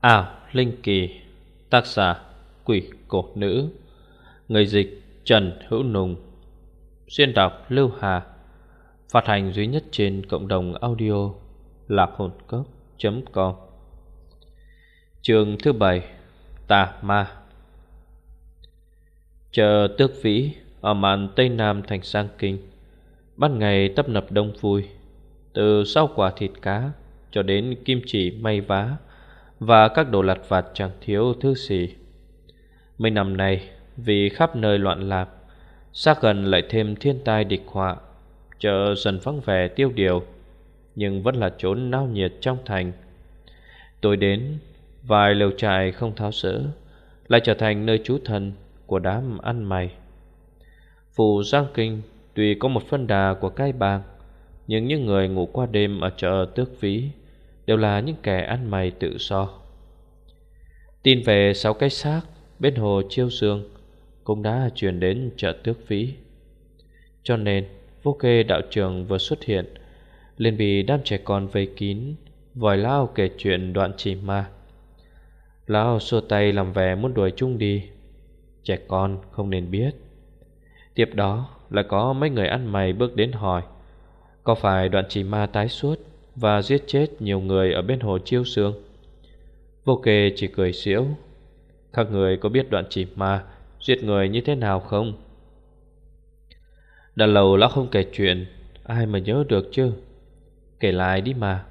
Ảo Linh Kỳ, Tác giả Quỷ Cổ Nữ, Người dịch Trần Hữu Nùng, Xuyên đọc Lưu Hà, Phát hành duy nhất trên cộng đồng audio Lạc hồn cốc.com Trường thứ bảy, Tà Ma. Chờ tước vĩ Ở màn Tây Nam thành Sang Kinh Ban ngày tấp nập đông vui, Từ sau quả thịt cá Cho đến kim chỉ may vá và các đồ lặt vặt chẳng thiếu thứ gì. Mấy năm nay, Vì khắp nơi loạn lạc, Xác gần lại thêm thiên tai địch họa, Chợ dần vắng vẻ tiêu điều, Nhưng vẫn là chốn náo nhiệt trong thành. Tôi đến, Vài lều trại không tháo sỡ Lại trở thành nơi trú thần Của đám ăn mày. Phủ Giang Kinh Tuy có một phân đà của cái bang Nhưng những người ngủ qua đêm ở chợ tước Vĩ Đều là những kẻ ăn mày tự do. Tin về sáu cái xác, Bên hồ Chiêu Dương, Cũng đã truyền đến chợ tước phí. Cho nên, Vô kê đạo trường vừa xuất hiện, liền bị đám trẻ con vây kín, Vòi lao kể chuyện đoạn chỉ ma. Lão xua tay làm vẻ muốn đuổi chung đi. Trẻ con không nên biết. Tiếp đó lại có mấy người ăn mày bước đến hỏi, Có phải đoạn chỉ ma tái suốt và giết chết nhiều người ở bên hồ Chiêu Sương. Vô kê chỉ cười xỉu. Các người có biết đoạn chỉ ma Giết người như thế nào không? Đã lâu lão không kể chuyện, Ai mà nhớ được chứ? Kể lại đi mà.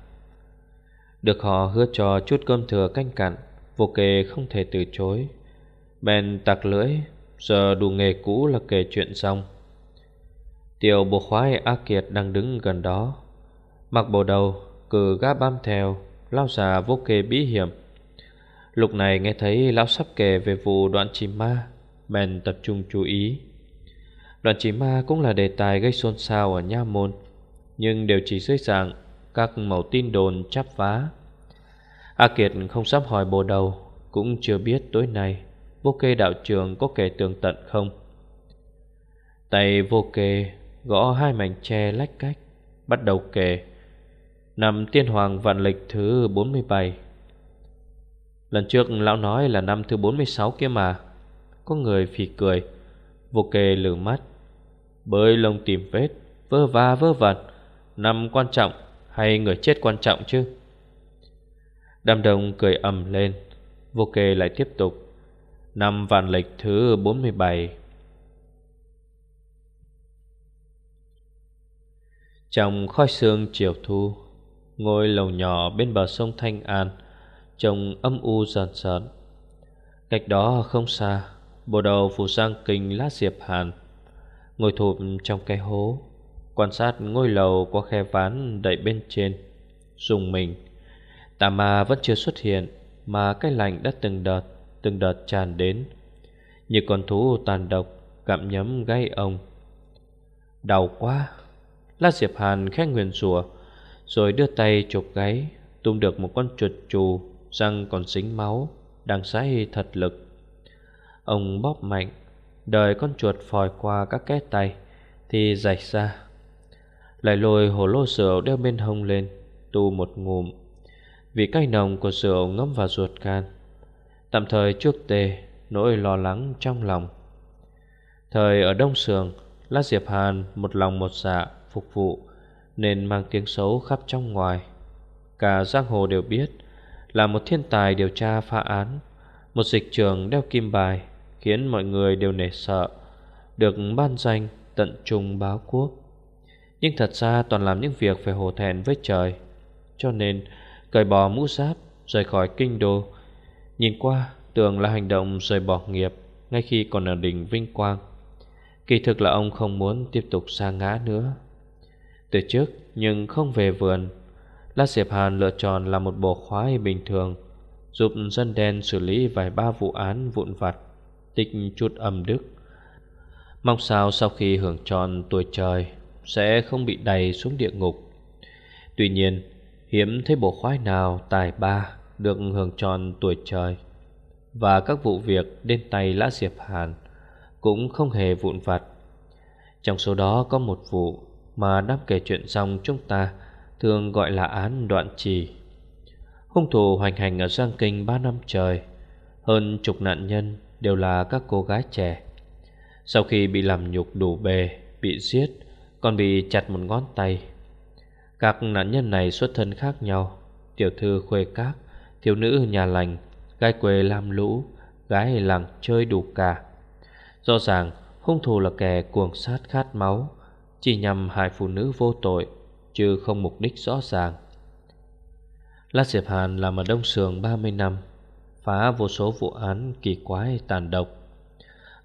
Được họ hứa cho chút cơm thừa canh cặn, Vô kê không thể từ chối. Bèn tặc lưỡi, Giờ đủ nghề cũ là kể chuyện xong. Tiểu bộ khoái A Kiệt đang đứng gần đó. Mặc bộ đầu, Cử gã bám theo, Lao già vô kê bí hiểm. Lúc này nghe thấy lão sắp kể về vụ đoạn chỉ ma, Bèn tập trung chú ý. Đoạn chỉ ma cũng là đề tài gây xôn xao ở Nha Môn, Nhưng đều chỉ dưới dạng các mẫu tin đồn chắp vá. A Kiệt không sắp hỏi bồ đầu, Cũng chưa biết tối nay Vô kê đạo trường có kể tường tận không. Tay vô kê gõ hai mảnh tre lách cách, Bắt đầu kể. Năm tiên hoàng vạn lịch thứ 47 Lần trước lão nói là năm thứ 46 kia mà. Có người phì cười, Vô kê lử mắt. Bơi lông tìm vết Vơ va vơ vẩn. Năm quan trọng, hay người chết quan trọng chứ? Đàm đồng cười ầm lên, Vô kê lại tiếp tục. Năm vạn lịch thứ 47 Trong khói sương chiều thu Ngôi lầu nhỏ bên bờ sông Thanh An, Trông âm u dần dần Cách đó không xa, Bộ đầu phủ sang kinh lá diệp hàn. Ngồi thụp trong cái hố, Quan sát ngôi lầu qua khe ván đậy bên trên Dùng mình. Tà ma vẫn chưa xuất hiện, Mà cái lạnh đã từng đợt Từng đợt tràn đến. Như con thú tàn độc Gặm nhấm gai ông. Đau quá, Lá Diệp Hàn khẽ nguyền rủa. Rồi đưa tay chụp gáy, Tung được một con chuột chù Răng còn dính máu, Đang sái thật lực. Ông bóp mạnh, Đợi con chuột phòi qua các két tay Thì rạch ra. Lại lôi hồ lô rượu đeo bên hông lên, Tu một ngụm. Vì cay nồng của rượu ngấm vào ruột can Tạm thời trước tê, Nỗi lo lắng trong lòng. Thời ở Đông Sường La Diệp Hàn một lòng một dạ phục vụ nên mang tiếng xấu khắp trong ngoài. Cả giang hồ đều biết là một thiên tài điều tra phá án, Một dịch trường đeo kim bài Khiến mọi người đều nể sợ, Được ban danh tận trung báo quốc. Nhưng thật ra toàn làm những việc phải hổ thẹn với trời, Cho nên cởi bỏ mũ giáp, rời khỏi kinh đô, Nhìn qua tưởng là hành động rời bỏ nghiệp Ngay khi còn ở đỉnh vinh quang. Kỳ thực là ông không muốn tiếp tục sa ngã nữa. Từ trước, nhưng không về vườn. La Diệp Hàn lựa chọn là một bộ khoái bình thường, Giúp dân đen xử lý vài ba vụ án vụn vặt, Tích chút âm đức. Mong sao sau khi hưởng tròn tuổi trời, Sẽ không bị đầy xuống địa ngục. Tuy nhiên, Hiếm thấy bộ khoái nào tài ba Được hưởng tròn tuổi trời. Và các vụ việc đến tay Lã Diệp Hàn Cũng không hề vụn vặt. Trong số đó có một vụ mà đáp kể chuyện xong chúng ta thường gọi là án đoạn trì. Hung thủ hoành hành ở Giang Kinh ba năm trời, Hơn chục nạn nhân đều là các cô gái trẻ. Sau khi bị làm nhục đủ bề, Bị giết, Còn bị chặt một ngón tay. Các nạn nhân này xuất thân khác nhau, Tiểu thư khuê các, Thiếu nữ nhà lành, Gái quê lam lũ, Gái làng chơi đủ cả. Rõ ràng hung thủ là kẻ cuồng sát khát máu chỉ nhằm hại phụ nữ vô tội, Chứ không mục đích rõ ràng. La Diệp Hàn làm ở Đông Sường 30 năm, Phá vô số vụ án kỳ quái tàn độc.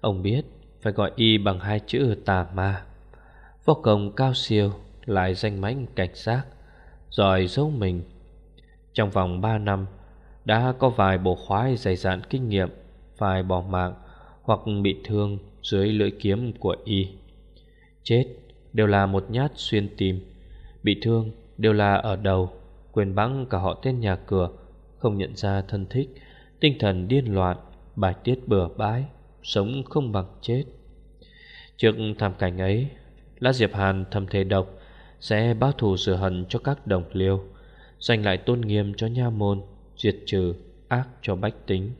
Ông biết phải gọi y bằng hai chữ tà ma. Võ công cao siêu, Lại danh mãnh cảnh giác Rồi giấu mình. Trong vòng 3 năm, Đã có vài bộ khoái dày dạn kinh nghiệm, Phải bỏ mạng Hoặc bị thương dưới lưỡi kiếm của y. Chết đều là một nhát xuyên tim. Bị thương đều là ở đầu, Quên bẵng cả họ tên nhà cửa, Không nhận ra thân thích, Tinh thần điên loạn, Bài tiết bừa bãi, Sống không bằng chết. Trước thảm cảnh ấy lá Diệp Hàn thầm thể độc, Sẽ báo thù sửa hận cho các đồng liêu, Giành lại tôn nghiêm cho nha môn, Diệt trừ ác cho bách tính.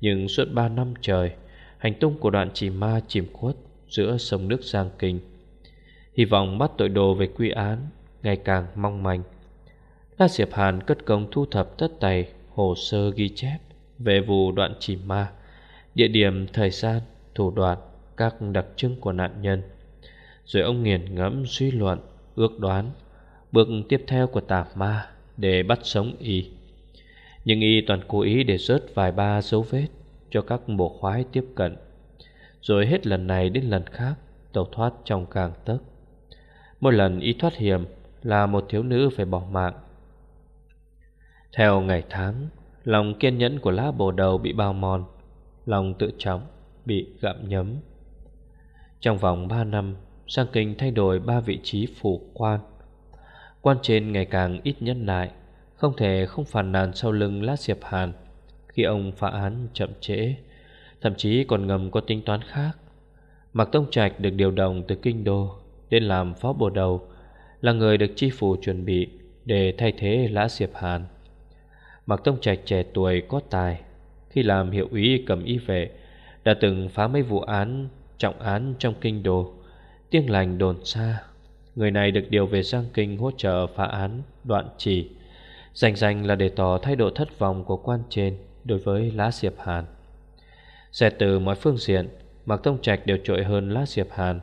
Nhưng suốt ba năm trời, Hành tung của đoạn chỉ ma chìm khuất Giữa sông nước Giang Kinh Hy vọng bắt tội đồ về quy án Ngày càng mong manh. La Diệp Hàn cất công thu thập tất tày Hồ sơ ghi chép Về vụ đoạn chỉ ma Địa điểm, thời gian, thủ đoạn Các đặc trưng của nạn nhân. Rồi ông nghiền ngẫm suy luận Ước đoán Bước tiếp theo của tà ma Để bắt sống y. Nhưng y toàn cố ý để rớt vài ba dấu vết Cho các bộ khoái tiếp cận. Rồi hết lần này đến lần khác Tẩu thoát trong càng tấc. Một lần y thoát hiểm Là một thiếu nữ phải bỏ mạng. Theo ngày tháng, Lòng kiên nhẫn của lá bồ đầu bị bao mòn, Lòng tự trọng bị gặm nhấm. Trong vòng 3 năm Sang Kinh thay đổi ba vị trí phủ quan. Quan trên ngày càng ít nhân lại Không thể không phản nàn sau lưng Lát Diệp Hàn Khi ông phá án chậm trễ, Thậm chí còn ngầm có tính toán khác. Mạc Tông Trạch được điều động từ Kinh Đô Đến làm phó bồ đầu, Là người được chi phủ chuẩn bị Để thay thế Lã Diệp Hàn. Mạc Tông Trạch trẻ tuổi có tài, Khi làm hiệu úy cầm y vệ, Đã từng phá mấy vụ án, Trọng án trong kinh đồ Tiếng lành đồn xa, Người này được điều về Giang Kinh hỗ trợ phá án, đoạn chỉ Dành dành là để tỏ thái độ thất vọng của quan trên Đối với Lá Diệp Hàn. Xét từ mọi phương diện, Mạc Tông Trạch đều trội hơn Lá Diệp Hàn.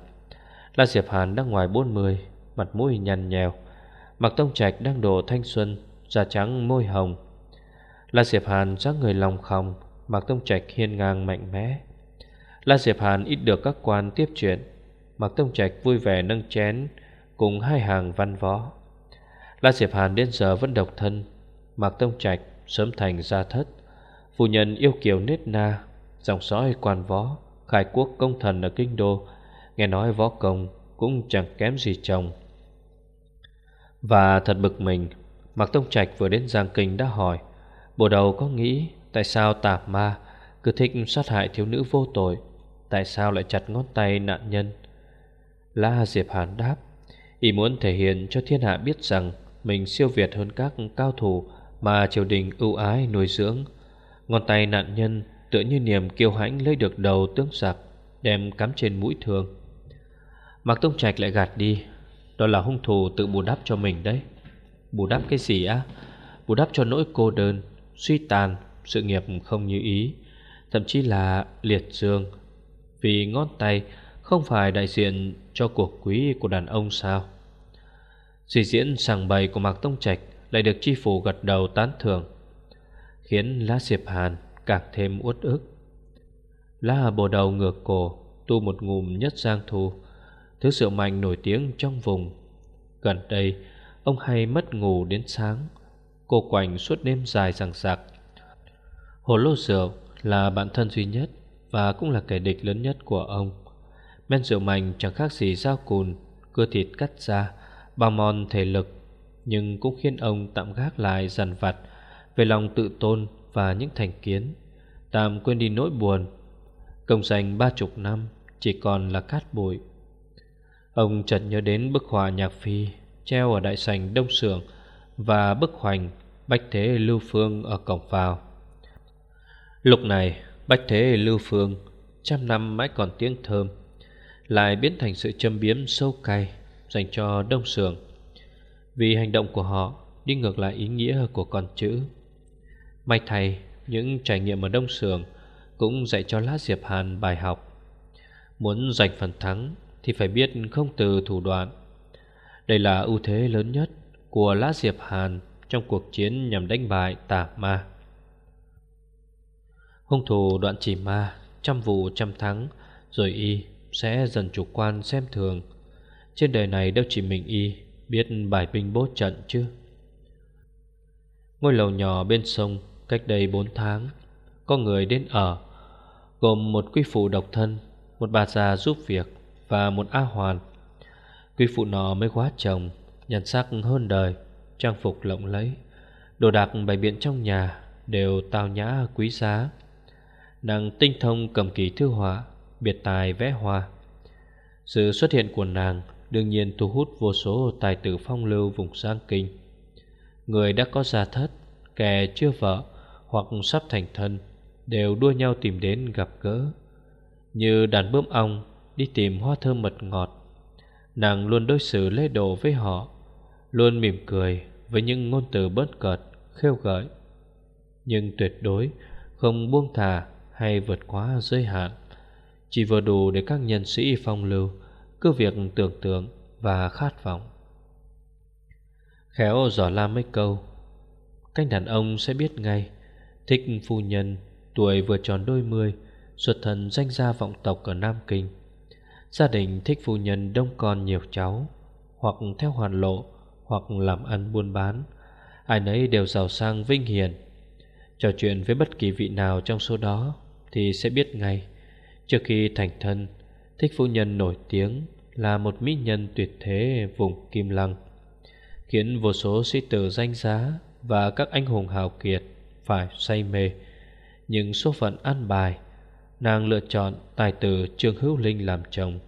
La Diệp Hàn đang ngoài 40 Mặt mũi nhằn nhèo mặc Tông Trạch đang độ thanh xuân, Da trắng môi hồng. La Diệp Hàn dáng người lòng khòng Mạc Tông Trạch hiên ngang mạnh mẽ. La Diệp Hàn ít được các quan tiếp chuyện. Mạc Tông Trạch vui vẻ nâng chén, Cùng hai hàng văn võ. La Diệp Hàn đến giờ vẫn độc thân. Mạc Tông Trạch sớm thành gia thất. Phu nhân yêu kiều nết na, Dòng sói quan võ, Khai quốc công thần ở kinh đô Nghe nói võ công cũng chẳng kém gì chồng. Và thật bực mình, Mạc Tông Trạch vừa đến Giang Kinh đã hỏi, Bộ đầu có nghĩ Tại sao tà ma Cứ thích sát hại thiếu nữ vô tội, Tại sao lại chặt ngón tay nạn nhân? La Diệp Hàn đáp, Ý muốn thể hiện cho thiên hạ biết rằng Mình siêu việt hơn các cao thủ Mà triều đình ưu ái nuôi dưỡng. Ngón tay nạn nhân Tựa như niềm kiêu hãnh lấy được đầu tướng giặc, Đem cắm trên mũi thương Mạc Tông Trạch lại gạt đi. Đó là hung thủ tự bù đắp cho mình đấy. Bù đắp cái gì á? Bù đắp cho nỗi cô đơn, Suy tàn, Sự nghiệp không như ý. Thậm chí là liệt dương. Vì ngón tay không phải đại diện cho cuộc quý của đàn ông sao? Suy diễn sàng bày của Mạc Tông Trạch Lại được chi phủ gật đầu tán thưởng, Khiến Lá Diệp Hàn càng thêm uất ức. Lá bồ đầu ngược cổ, Tu một ngụm nhất giang thu. Thứ rượu mạnh nổi tiếng trong vùng. Gần đây, Ông hay mất ngủ đến sáng. Cô quạnh suốt đêm dài rằng rạc. Hồ lô rượu là bạn thân duy nhất Và cũng là kẻ địch lớn nhất của ông. Men rượu mạnh chẳng khác gì dao cùn, Cưa thịt cắt ra Bao mòn thể lực, Nhưng cũng khiến ông tạm gác lại dằn vặt Về lòng tự tôn và những thành kiến. Tạm quên đi nỗi buồn. Công danh ba chục năm, Chỉ còn là cát bụi. Ông chợt nhớ đến bức họa nhạc phi Treo ở đại sành Đông Sưởng Và bức hoành Bách Thế Lưu Phương ở cổng vào. Lúc này, Bách Thế Lưu Phương, Trăm năm mãi còn tiếng thơm, Lại biến thành sự châm biếm sâu cay Dành cho Đông Sường Vì hành động của họ Đi ngược lại ý nghĩa của con chữ. May thay, Những trải nghiệm ở Đông Sường Cũng dạy cho Lá Diệp Hàn bài học. Muốn giành phần thắng thì phải biết không từ thủ đoạn. Đây là ưu thế lớn nhất Của lã Diệp Hàn Trong cuộc chiến nhằm đánh bại tà ma. Hung thủ đoạn chỉ ma, Trăm vụ trăm thắng, Rồi y sẽ dần chủ quan xem thường. Trên đời này đâu chỉ mình y Biết bài binh bố trận chứ. Ngôi lầu nhỏ bên sông, Cách đây 4 tháng, Có người đến ở, Gồm một quý phụ độc thân, Một bà già giúp việc. Và một A Hoàn. Quý phụ nọ mới quá chồng, nhan sắc hơn đời, Trang phục lộng lẫy. Đồ đạc bày biện trong nhà Đều tao nhã quý giá. Nàng tinh thông cầm kỳ thư họa, Biệt tài vẽ hoa. Sự xuất hiện của nàng Đương nhiên thu hút vô số tài tử phong lưu vùng Giang Kinh. Người đã có gia thất, Kẻ chưa vợ Hoặc sắp thành thân Đều đua nhau tìm đến gặp gỡ. Như đàn bướm ong Đi tìm hoa thơm mật ngọt. Nàng luôn đối xử lễ độ với họ, Luôn mỉm cười Với những ngôn từ bớt cợt, Khêu gợi. Nhưng tuyệt đối không buông thả hay vượt quá giới hạn. Chỉ vừa đủ để các nhân sĩ phong lưu, Cứ việc tưởng tượng và khát vọng. Khéo dò la mấy câu cách đàn ông sẽ biết ngay, Thích phu nhân, Tuổi vừa tròn đôi mươi, Xuất thân danh gia vọng tộc ở Nam Kinh Gia đình thích phu nhân đông con nhiều cháu, Hoặc theo hoàn lộ, Hoặc làm ăn buôn bán. Ai nấy đều giàu sang vinh hiển Trò chuyện với bất kỳ vị nào trong số đó thì sẽ biết ngay. Trước khi thành thân, Thích phu nhân nổi tiếng Là một mỹ nhân tuyệt thế vùng Kim Lăng, Khiến vô số sĩ tử danh giá Và các anh hùng hào kiệt Phải say mê. Nhưng số phận an bài Nàng lựa chọn tài tử Trương Hữu Linh làm chồng.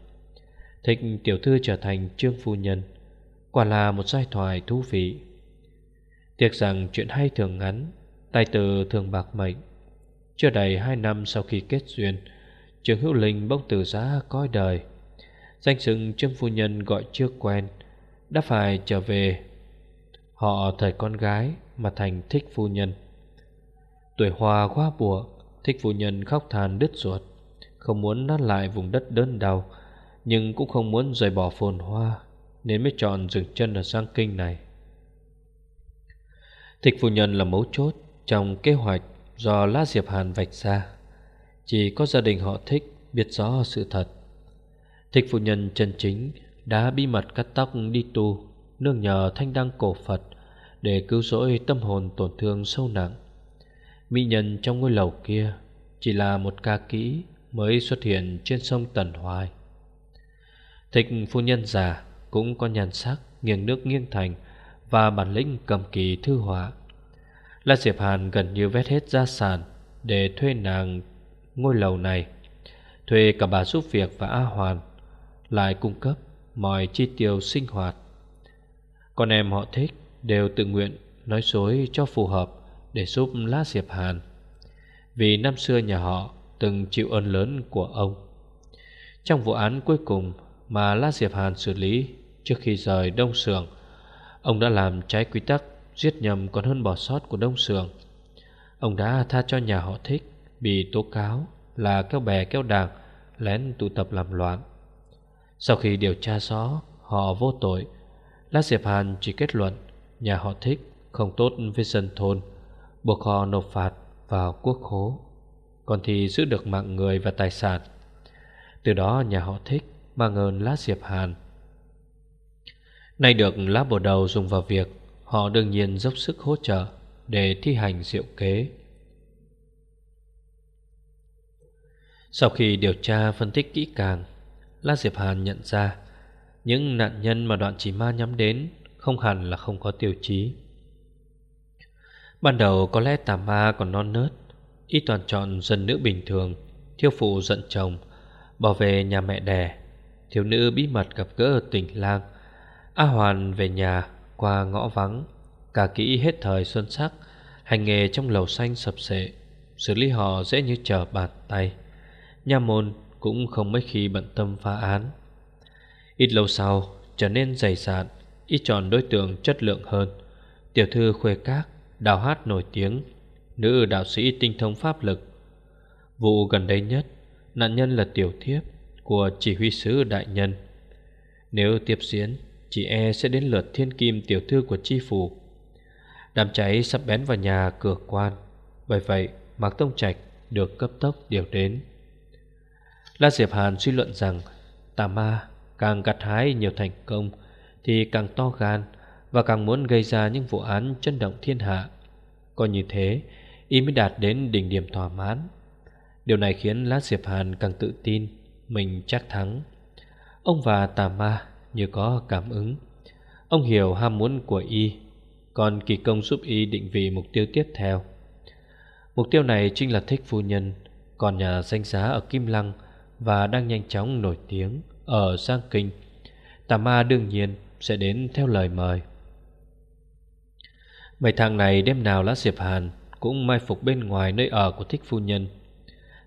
Thích tiểu thư trở thành Trương Phu Nhân, Quả là một giai thoại thú vị. Tiếc rằng chuyện hay thường ngắn, Tài tử thường bạc mệnh. Chưa đầy hai năm sau khi kết duyên, trương Hữu Linh bỗng từ giá coi đời. Danh xưng Trương Phu Nhân gọi chưa quen, Đã phải trở về. Họ thời con gái Mà thành thích phu nhân. Tuổi hoa quá bùa Thích phu nhân khóc than đứt ruột, Không muốn nát lại vùng đất đơn đau, Nhưng cũng không muốn rời bỏ phồn hoa, Nên mới chọn dừng chân ở Giang Kinh này. Thích phu nhân là mấu chốt Trong kế hoạch do lá Diệp Hàn vạch ra. Chỉ có gia đình họ thích biết rõ sự thật. Thích phu nhân chân chính đã bí mật cắt tóc đi tu, Nương nhờ thanh đăng cổ Phật Để cứu rỗi tâm hồn tổn thương sâu nặng. Mỹ nhân trong ngôi lầu kia Chỉ là một ca kỹ mới xuất hiện trên sông Tần Hoài. Thích phu nhân già cũng có nhàn sắc nghiêng nước nghiêng thành Và bản lĩnh cầm kỳ thư họa. La Diệp Hàn gần như vét hết gia sản Để thuê nàng ngôi lầu này, Thuê cả bà giúp việc và A Hoàn Lại cung cấp mọi chi tiêu sinh hoạt. Con em họ thích đều tự nguyện nói dối cho phù hợp. Để giúp lá Diệp Hàn, Vì năm xưa nhà họ từng chịu ơn lớn của ông. Trong vụ án cuối cùng mà lá Diệp Hàn xử lý trước khi rời Đông Sường, Ông đã làm trái quy tắc Giết nhầm còn hơn bỏ sót của Đông Sường. Ông đã tha cho nhà họ thích Bị tố cáo là kéo bè kéo đảng, Lén tụ tập làm loạn. Sau khi điều tra rõ Họ vô tội, lá Diệp Hàn chỉ kết luận Nhà họ thích không tốt với dân thôn Buộc họ nộp phạt vào quốc khố, Còn thì giữ được mạng người và tài sản. Từ đó nhà họ thích mang ơn lá Diệp Hàn. Nay được lá bồ đầu dùng vào việc, Họ đương nhiên dốc sức hỗ trợ Để thi hành diệu kế. Sau khi điều tra phân tích kỹ càng La Diệp Hàn nhận ra, Những nạn nhân mà đoạn chỉ ma nhắm đến Không hẳn là không có tiêu chí. Ban đầu có lẽ tà ma còn non nớt Y toàn chọn dân nữ bình thường Thiêu phụ giận chồng Bỏ về nhà mẹ đẻ, Thiếu nữ bí mật gặp gỡ ở tỉnh lang, A Hoàn về nhà qua ngõ vắng, Cả kỹ hết thời xuân sắc, Hành nghề trong lầu xanh sập sệ, Xử lý họ dễ như trở bàn tay. Nhà môn cũng không mấy khi bận tâm phá án. Ít lâu sau, trở nên dày dạn, Ít chọn đối tượng chất lượng hơn. Tiểu thư khuê các Đào hát nổi tiếng, Nữ đạo sĩ tinh thông pháp lực. Vụ gần đây nhất, Nạn nhân là tiểu thiếp Của chỉ huy sứ đại nhân. Nếu tiếp diễn, Chị e sẽ đến lượt thiên kim tiểu thư của chi phủ. Đám cháy sắp bén vào nhà cửa quan, Bởi vậy Mạc Tông Trạch được cấp tốc điều đến. La Diệp Hàn suy luận rằng, Tà ma càng gặt hái nhiều thành công Thì càng to gan và càng muốn gây ra những vụ án chân động thiên hạ. Còn như thế, Y mới đạt đến đỉnh điểm thỏa mãn. Điều này khiến lá Diệp Hàn càng tự tin, Mình chắc thắng. Ông và tà ma như có cảm ứng. Ông hiểu ham muốn của Y, Còn kỳ công giúp Y định vị mục tiêu tiếp theo. Mục tiêu này chính là thích phu nhân, Còn nhà danh giá ở Kim Lăng Và đang nhanh chóng nổi tiếng Ở Giang Kinh. Tà ma đương nhiên sẽ đến theo lời mời. Mấy thằng này đêm nào lá Diệp Hàn Cũng mai phục bên ngoài nơi ở của thích phu nhân.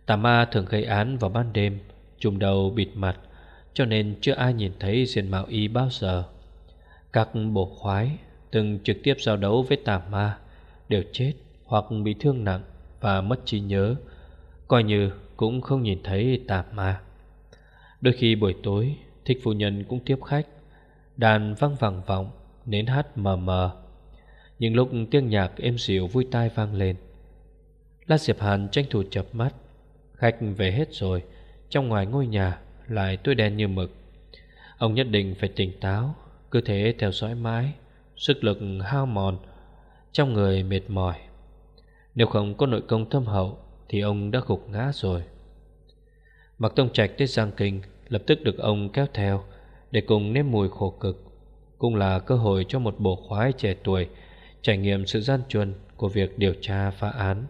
Tà ma thường gây án vào ban đêm Trùm đầu, bịt mặt, Cho nên chưa ai nhìn thấy diện mạo y bao giờ. Các bộ khoái Từng trực tiếp giao đấu với tà ma Đều chết hoặc bị thương nặng và mất trí nhớ, Coi như cũng không nhìn thấy tà ma. Đôi khi buổi tối, Thích phu nhân cũng tiếp khách, Đàn văng vẳng vọng, Nến hát mờ mờ. Nhưng lúc tiếng nhạc êm dịu vui tai vang lên La Diệp Hàn tranh thủ chập mắt. Khách về hết rồi, Trong ngoài ngôi nhà Lại tối đen như mực. Ông nhất định phải tỉnh táo, Cứ thế theo dõi mãi, Sức lực hao mòn, Trong người mệt mỏi. Nếu không có nội công thâm hậu Thì ông đã gục ngã rồi. Mặc Tông Trạch tới Giang Kinh, Lập tức được ông kéo theo Để cùng nếm mùi khổ cực. Cũng là cơ hội cho một bộ khoái trẻ tuổi Trải nghiệm sự gian truân Của việc điều tra phá án.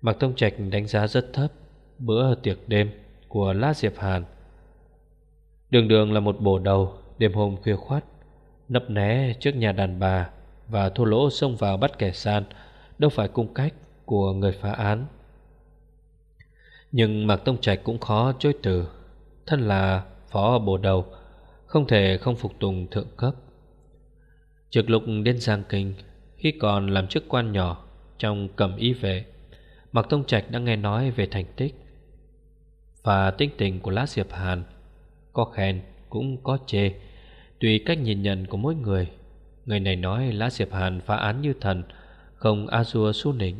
Mạc Tông Trạch đánh giá rất thấp Bữa tiệc đêm Của La Diệp Hàn. Đường đường là một bổ đầu, Đêm hôm khuya khoát Nấp né trước nhà đàn bà Và thô lỗ xông vào bắt kẻ san Đâu phải cung cách của người phá án. Nhưng Mạc Tông Trạch cũng khó chối từ, Thân là phó bổ đầu, Không thể không phục tùng thượng cấp trực lục đến Giang Kinh, Khi còn làm chức quan nhỏ Trong cầm y vệ, Mạc Tông Trạch đã nghe nói về thành tích. Và tính tình của Lá Diệp Hàn Có khen cũng có chê. Tùy cách nhìn nhận của mỗi người Người này nói Lá Diệp Hàn phá án như thần, không a dua su nịnh.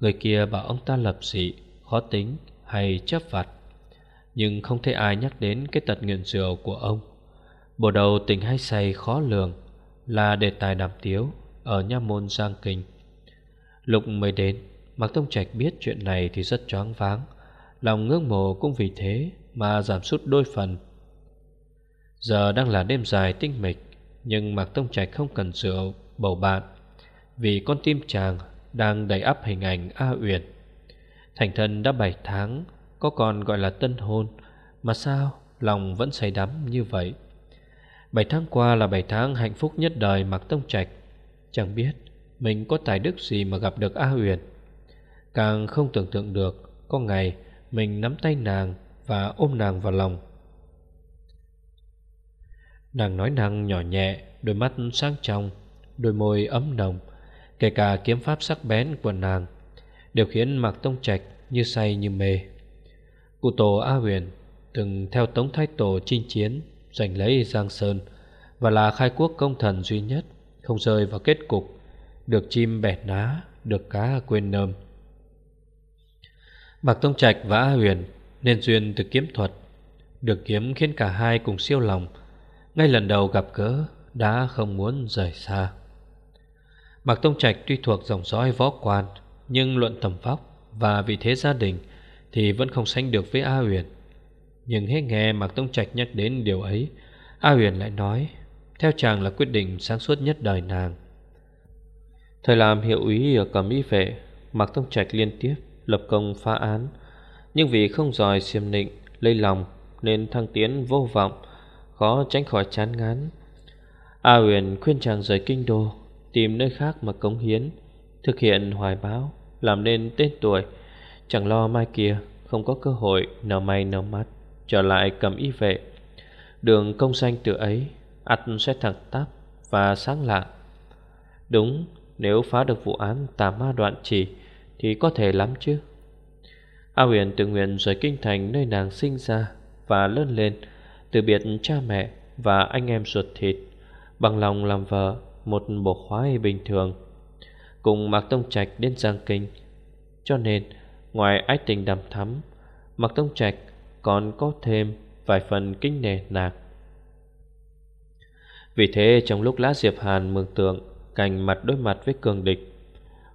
Người kia bảo ông ta lập dị, Khó tính hay chấp vặt. Nhưng không thấy ai nhắc đến Cái tật nghiện rượu của ông. Bộ đầu tình hay say khó lường là đề tài đàm tiếu Ở nha môn Giang Kinh. Lúc mới đến, Mạc Tông Trạch biết chuyện này thì rất choáng váng, Lòng ngưỡng mộ cũng vì thế Mà giảm sút đôi phần. Giờ đang là đêm dài tinh mịch, Nhưng Mạc Tông Trạch không cần rượu, Bầu bạn, vì con tim chàng đang đầy ắp hình ảnh A Uyển. Thành thân đã 7 tháng, Có còn gọi là tân hôn, Mà sao lòng vẫn say đắm như vậy? 7 tháng qua là 7 tháng hạnh phúc nhất đời Mạc Tông Trạch. Chẳng biết mình có tài đức gì mà gặp được A huyền. Càng không tưởng tượng được, Có ngày mình nắm tay nàng Và ôm nàng vào lòng. Nàng nói năng nhỏ nhẹ, Đôi mắt sáng trong, Đôi môi ấm nồng, Kể cả kiếm pháp sắc bén của nàng Đều khiến Mạc Tông Trạch như say như mê. Cụ tổ A huyền Từng theo Tống Thái Tổ chinh chiến Giành lấy Giang Sơn Và là khai quốc công thần duy nhất, Không rơi vào kết cục, Được chim bẻ ná, Được cá quên nơm. Mạc Tông Trạch và A Huyền Nên duyên từ kiếm thuật, Được kiếm khiến cả hai cùng siêu lòng, Ngay lần đầu gặp gỡ Đã không muốn rời xa. Mạc Tông Trạch tuy thuộc dòng dõi võ quan, Nhưng luận tầm vóc và vị thế gia đình Thì vẫn không sánh được với A Huyền. Nhưng hết nghe Mạc Tông Trạch nhắc đến điều ấy, A Huyền lại nói, Theo chàng là quyết định sáng suốt nhất đời nàng. Thời làm hiệu úy ở cầm y vệ, Mạc Tông Trạch liên tiếp lập công phá án. Nhưng vì không giỏi siềm nịnh Lây lòng, Nên thăng tiến vô vọng, Khó tránh khỏi chán ngán. A Huyền khuyên chàng rời kinh đô, Tìm nơi khác mà cống hiến, Thực hiện hoài báo, Làm nên tên tuổi. Chẳng lo mai kia, không có cơ hội nở may nở mắt. Trở lại cầm y vệ. Đường công danh từ ấy, ắt sẽ thẳng tắp và sáng lạ. Đúng, Nếu phá được vụ án tà ma đoạn chỉ Thì có thể lắm chứ. A huyền tự nguyện rời kinh thành nơi nàng sinh ra Và lớn lên, Từ biệt cha mẹ và anh em ruột thịt, Bằng lòng làm vợ Một bộ khoái bình thường, Cùng Mạc Tông Trạch đến Giang Kinh. Cho nên, Ngoài ái tình đầm thắm, Mạc Tông Trạch còn có thêm Vài phần kinh nề nạc. Vì thế, trong lúc Lã Diệp Hàn mường tượng cành mặt đối mặt với cường địch,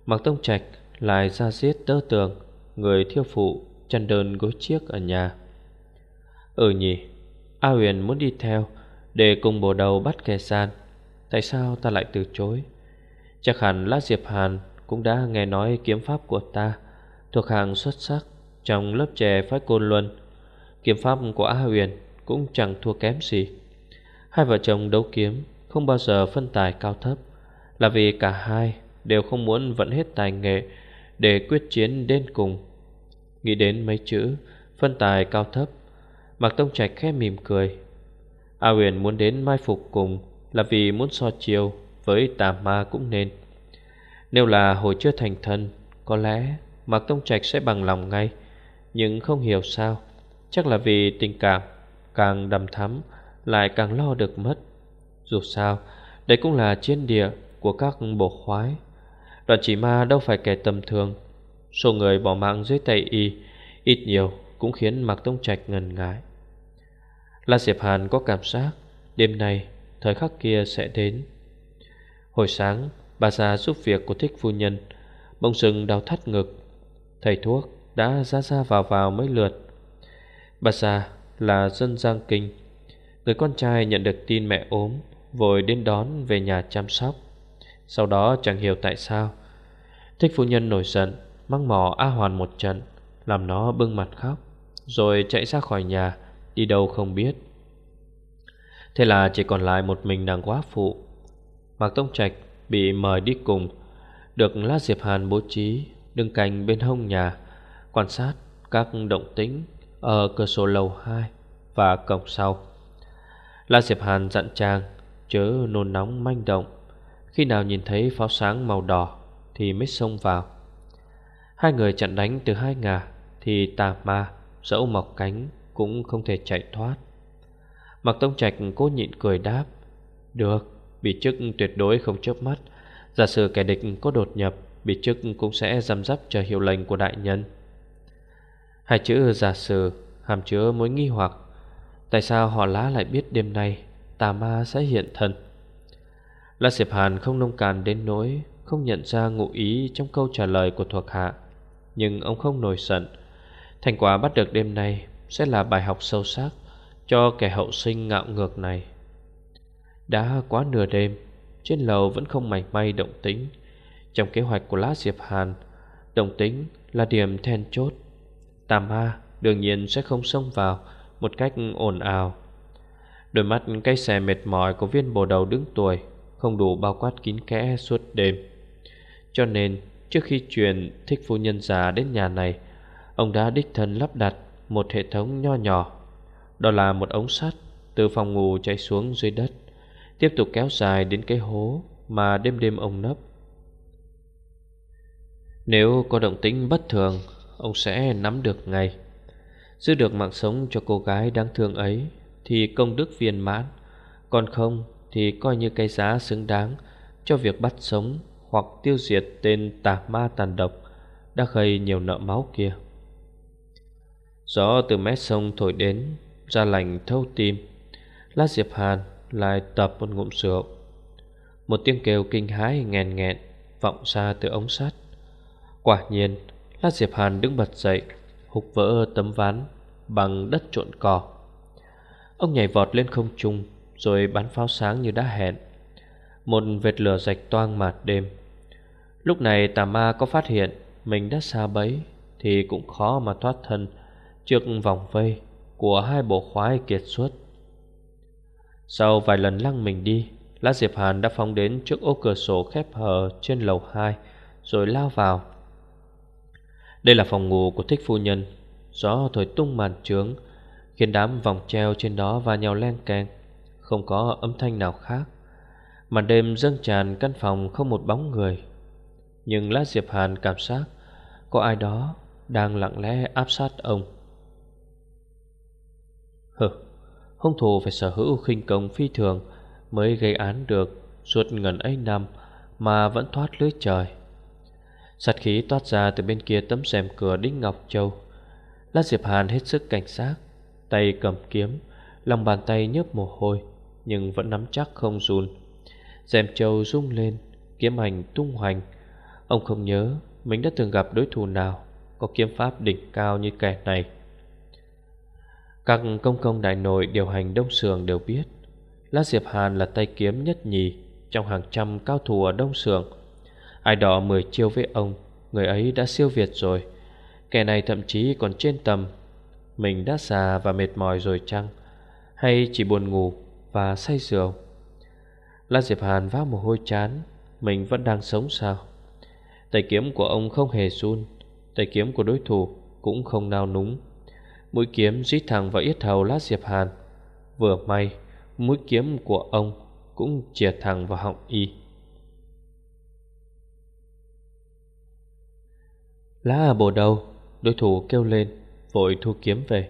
Mạc Tông Trạch lại ra giết tơ tường Người thiêu phụ chăn đơn gối chiếc ở nhà. Ừ nhỉ, A Huyền muốn đi theo Để cùng bổ đầu bắt kẻ gian, Tại sao ta lại từ chối? Chắc hẳn Lã Diệp Hàn Cũng đã nghe nói kiếm pháp của ta Thuộc hàng xuất sắc Trong lớp trẻ phái côn luân. Kiếm pháp của A Huyền Cũng chẳng thua kém gì. Hai vợ chồng đấu kiếm Không bao giờ phân tài cao thấp, Là vì cả hai đều không muốn vận hết tài nghệ Để quyết chiến đến cùng. Nghĩ đến mấy chữ Phân tài cao thấp, Mạc Tông Trạch khẽ mỉm cười. A huyền muốn đến mai phục cùng Là vì muốn so chiều Với tà ma cũng nên. Nếu là hồi chưa thành thân, Có lẽ Mạc Tông Trạch sẽ bằng lòng ngay, Nhưng không hiểu sao. Chắc là vì tình cảm Càng đầm thắm Lại càng lo được mất. Dù sao, Đây cũng là chiến địa Của các bộ khoái. Đoàn chỉ ma đâu phải kẻ tầm thường. Số người bỏ mạng dưới tay y Ít nhiều cũng khiến Mạc Tông Trạch ngần ngại. La Diệp Hàn có cảm giác Đêm nay, thời khắc kia sẽ đến. Hồi sáng, Bà già giúp việc của thích phu nhân Bông sừng đau thắt ngực. Thầy thuốc đã ra ra vào vào mấy lượt. Bà già là dân Giang Kinh. Người con trai nhận được tin mẹ ốm, Vội đến đón về nhà chăm sóc. Sau đó chẳng hiểu tại sao, Thích phu nhân nổi giận, Mắng mỏ A Hoàn một trận, Làm nó bưng mặt khóc, Rồi chạy ra khỏi nhà, Đi đâu không biết. Thế là chỉ còn lại một mình nàng quá phụ. Mạc Tông Trạch bị mời đi cùng, Được lát Diệp Hàn bố trí, Đứng cạnh bên hông nhà, Quan sát các động tĩnh. Ở cửa sổ lầu 2 Và cổng sau. La Diệp Hàn dặn chàng Chớ nôn nóng manh động. Khi nào nhìn thấy pháo sáng màu đỏ Thì mới xông vào. Hai người chặn đánh từ hai ngả Thì tà ma, dẫu mọc cánh, Cũng không thể chạy thoát. Mặc Tông Trạch cố nhịn cười đáp, Được, Bị chức tuyệt đối không chớp mắt. Giả sử kẻ địch có đột nhập, Bị chức cũng sẽ giam dắp chờ hiệu lệnh của đại nhân. Hai chữ giả sử Hàm chứa mối nghi hoặc. Tại sao họ lá lại biết đêm nay Tà ma sẽ hiện thân? La Diệp Hàn không nông càn đến nỗi Không nhận ra ngụ ý trong câu trả lời của thuộc hạ, Nhưng ông không nổi giận. Thành quả bắt được đêm nay Sẽ là bài học sâu sắc Cho kẻ hậu sinh ngạo ngược này. Đã quá nửa đêm, Trên lầu vẫn không mảy may động tính Trong kế hoạch của Lá Diệp Hàn, Động tính là điểm then chốt Tà ma đương nhiên sẽ không xông vào Một cách ồn ào. Đôi mắt cây xè mệt mỏi của viên bồ đầu đứng tuổi Không đủ bao quát kín kẽ suốt đêm. Cho nên, trước khi truyền thích phu nhân già đến nhà này, Ông đã đích thân lắp đặt một hệ thống nho nhỏ. Đó là một ống sắt từ phòng ngủ chạy xuống dưới đất, Tiếp tục kéo dài đến cái hố mà đêm đêm ông nấp. Nếu có động tĩnh bất thường Ông sẽ nắm được ngay. Giữ được mạng sống cho cô gái đáng thương ấy, Thì công đức viên mãn. Còn không, thì coi như cái giá xứng đáng Cho việc bắt sống hoặc tiêu diệt tên tà ma tàn độc Đã gây nhiều nợ máu kia. Gió từ mé sông thổi đến, Ra lành thâu tim. Lát Diệp Hàn lại tập một ngụm rượu. Một tiếng kêu kinh hãi nghẹn nghẹn Vọng ra từ ống sắt. Quả nhiên La Diệp Hàn đứng bật dậy Hục vỡ tấm ván Bằng đất trộn cỏ. Ông nhảy vọt lên không trung, Rồi bắn pháo sáng như đã hẹn. Một vệt lửa rạch toang mạt đêm. Lúc này tà ma có phát hiện Mình đã xa bấy, Thì cũng khó mà thoát thân Trước vòng vây Của hai bộ khoái kiệt xuất. Sau vài lần lăng mình đi lá Diệp Hàn đã phóng đến trước ô cửa sổ khép hờ trên lầu 2 Rồi lao vào. Đây là phòng ngủ của thích phu nhân. Gió thổi tung màn trướng Khiến đám vòng treo trên đó va nhau len keng Không có âm thanh nào khác. Màn đêm dâng tràn căn phòng không một bóng người. Nhưng lá Diệp Hàn cảm giác Có ai đó đang lặng lẽ áp sát ông. Hừ, hung thủ phải sở hữu khinh công phi thường Mới gây án được suốt ngần ấy năm Mà vẫn thoát lưới trời. Sát khí toát ra từ bên kia tấm rèm cửa Đinh Ngọc Châu. Lát Diệp Hàn hết sức cảnh giác, Tay cầm kiếm, Lòng bàn tay nhớp mồ hôi, Nhưng vẫn nắm chắc không run. Rèm châu rung lên, Kiếm hành tung hoành. Ông không nhớ mình đã từng gặp đối thủ nào Có kiếm pháp đỉnh cao như kẻ này. Các công công đại nội điều hành đông sường đều biết, La Diệp Hàn là tay kiếm nhất nhì Trong hàng trăm cao thủ ở đông sường. Ai đó mười chiêu với ông, Người ấy đã siêu việt rồi. Kẻ này thậm chí còn trên tầm. Mình đã già và mệt mỏi rồi chăng? Hay chỉ buồn ngủ và say rượu? La Diệp Hàn vác mồ hôi chán, Mình vẫn đang sống sao? Tay kiếm của ông không hề run, Tay kiếm của đối thủ cũng không nao núng. Mũi kiếm rít thẳng vào yết hầu La Diệp Hàn. Vừa may, Mũi kiếm của ông cũng chìa thẳng vào họng y. Lá à bồ đầu, Đối thủ kêu lên, Vội thu kiếm về.